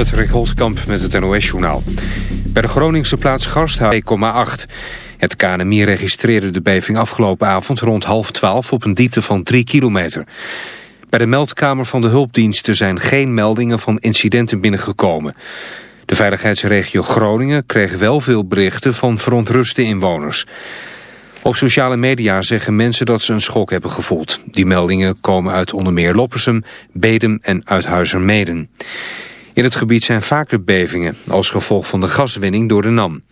Patrick Holtkamp met het NOS-journaal. Bij de Groningse plaats Garsthuis 2,8. Het KNMI registreerde de beving afgelopen avond rond half twaalf op een diepte van 3 kilometer. Bij de meldkamer van de hulpdiensten zijn geen meldingen van incidenten binnengekomen. De veiligheidsregio Groningen kreeg wel veel berichten van verontruste inwoners. Op sociale media zeggen mensen dat ze een schok hebben gevoeld. Die meldingen komen uit onder meer Loppersum, Bedem en Uithuizermeden. In het gebied zijn vaker bevingen, als gevolg van de gaswinning door de NAM.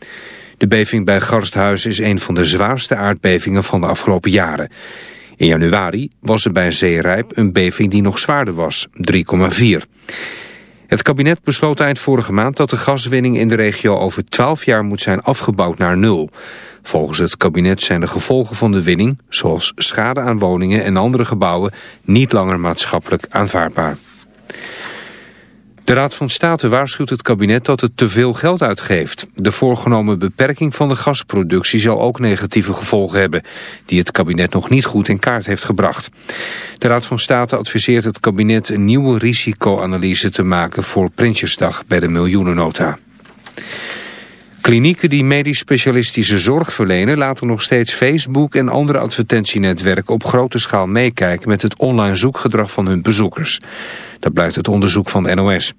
De beving bij Garsthuis is een van de zwaarste aardbevingen van de afgelopen jaren. In januari was er bij Zeerijp een beving die nog zwaarder was, 3,4. Het kabinet besloot eind vorige maand dat de gaswinning in de regio over 12 jaar moet zijn afgebouwd naar nul. Volgens het kabinet zijn de gevolgen van de winning, zoals schade aan woningen en andere gebouwen, niet langer maatschappelijk aanvaardbaar. De Raad van State waarschuwt het kabinet dat het te veel geld uitgeeft. De voorgenomen beperking van de gasproductie zal ook negatieve gevolgen hebben... die het kabinet nog niet goed in kaart heeft gebracht. De Raad van State adviseert het kabinet een nieuwe risicoanalyse te maken... voor Prinsjesdag bij de miljoenennota. Klinieken die medisch specialistische zorg verlenen laten nog steeds Facebook en andere advertentienetwerken op grote schaal meekijken met het online zoekgedrag van hun bezoekers. Dat blijkt uit onderzoek van NOS.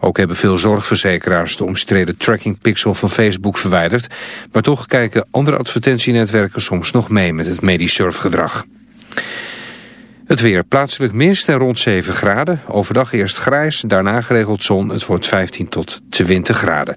Ook hebben veel zorgverzekeraars de omstreden tracking pixel van Facebook verwijderd, maar toch kijken andere advertentienetwerken soms nog mee met het medisch surfgedrag. Het weer plaatselijk mist en rond 7 graden. Overdag eerst grijs, daarna geregeld zon. Het wordt 15 tot 20 graden.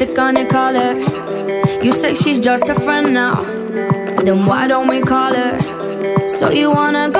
lipstick on your call her. You say she's just a friend now. Then why don't we call her? So you wanna go?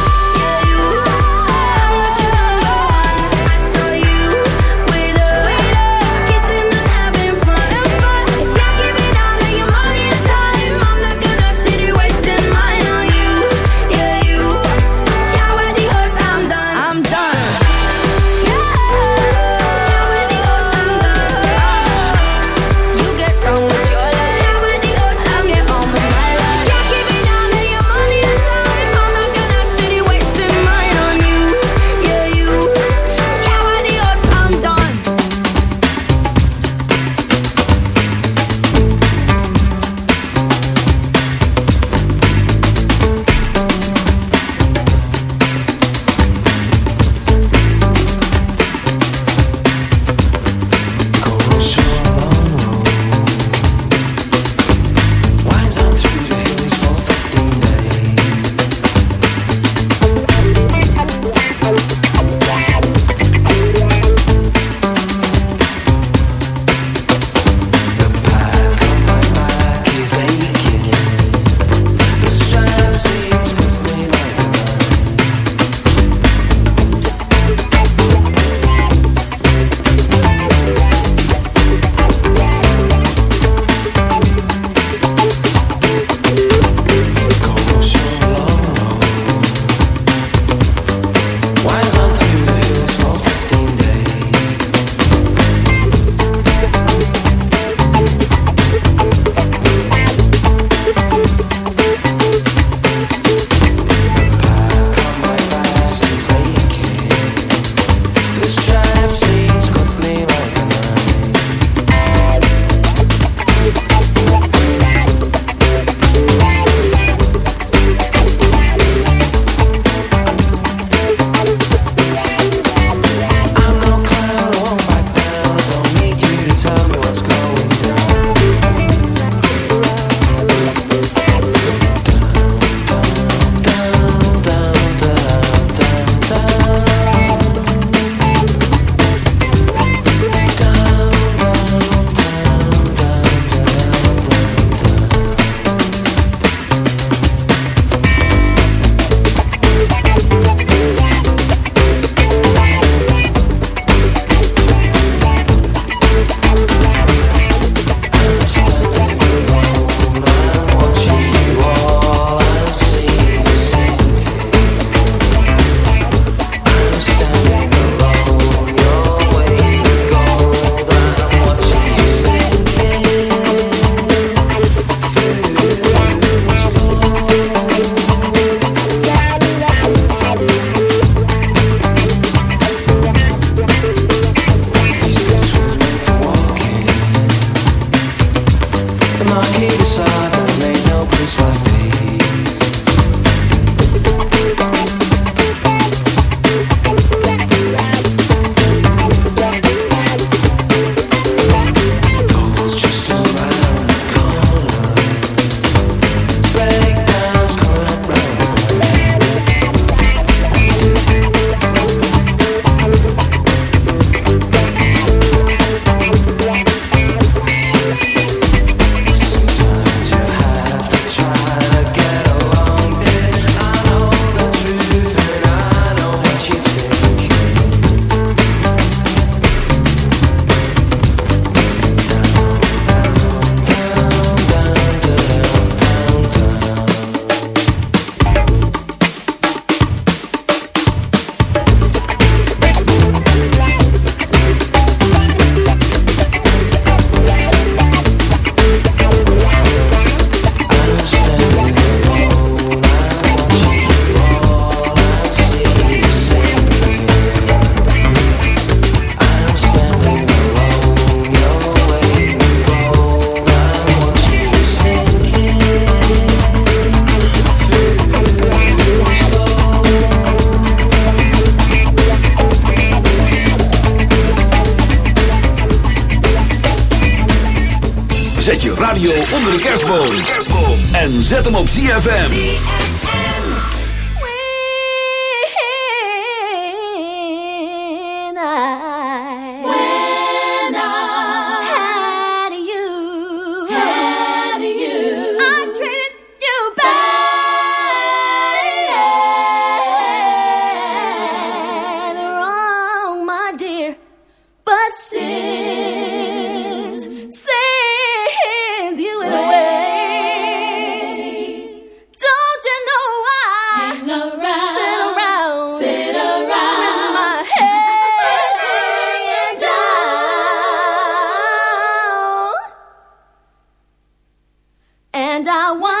and I want.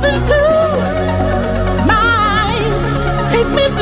to mind. Take me to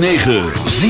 106.9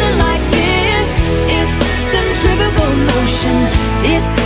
Feeling like this. It's centrifugal motion, it's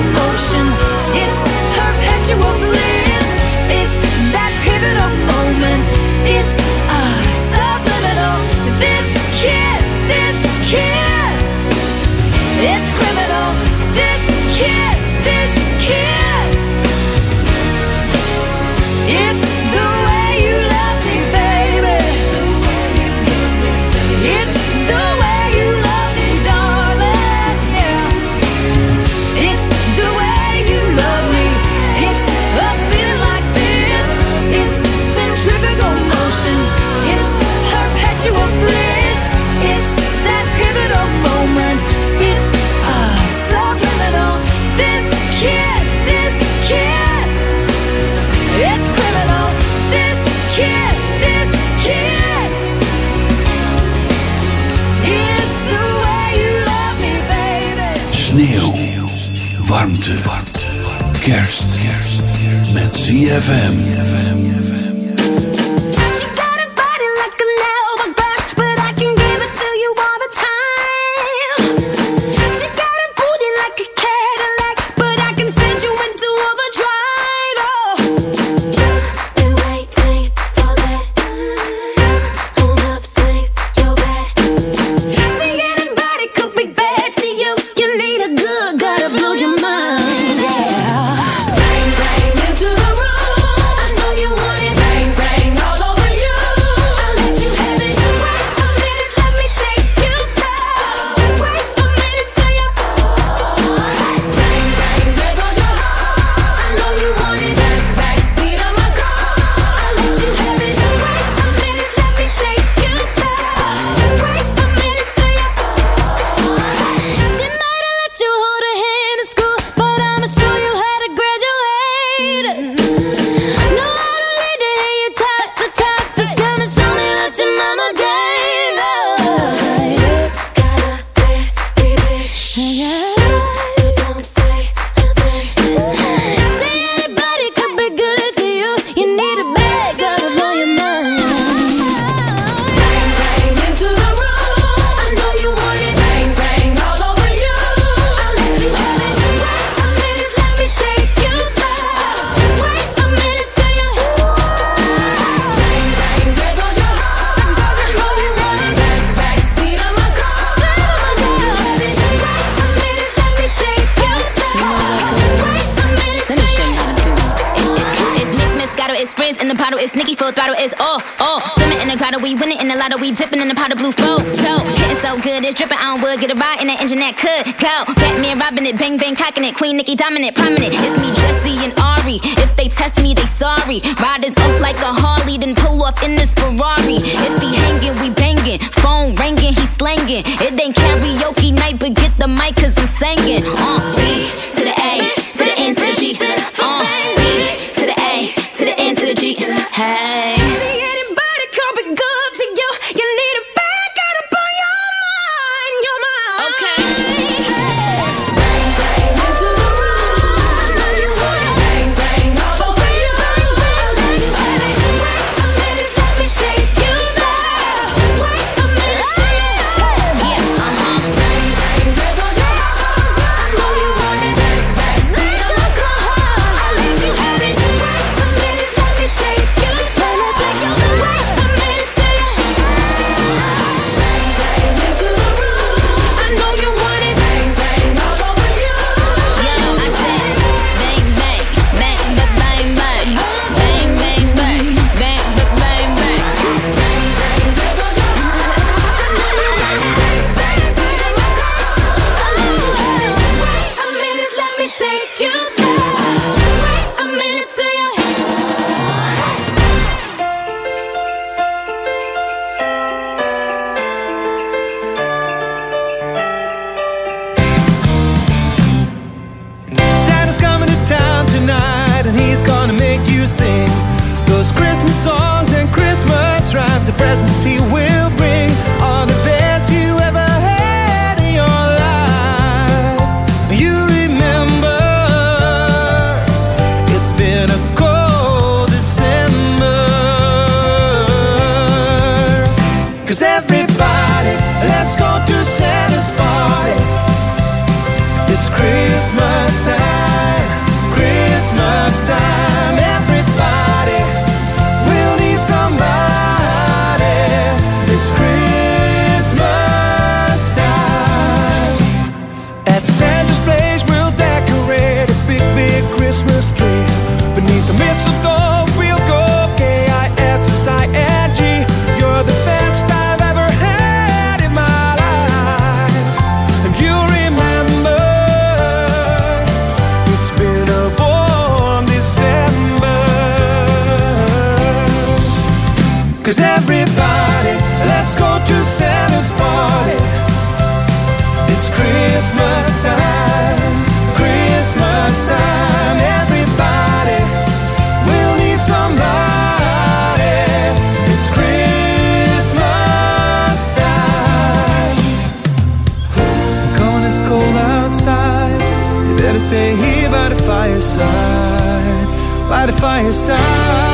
emotion. It's perpetual bliss. ZFM. Queen Nicki dominant, prominent. It's me, Jesse and Ari. If they test me, they sorry. Riders up like a Harley, then party. Let's go to Santa's party. It's Christmas time. Christmas time. Everybody will need somebody. It's Christmas time. Gone, it's cold outside. You better stay here by the fireside. By the fireside.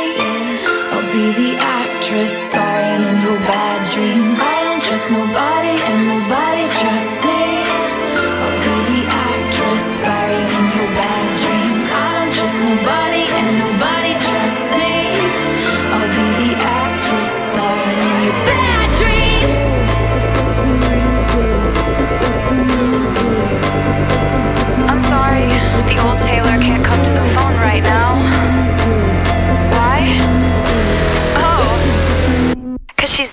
first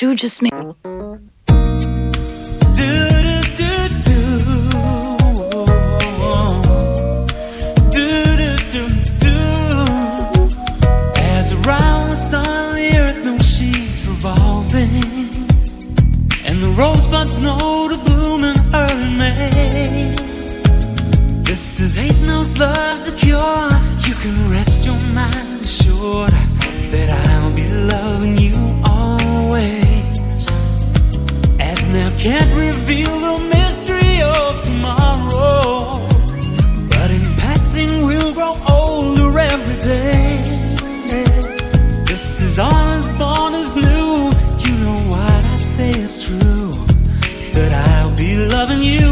You just made. loving you.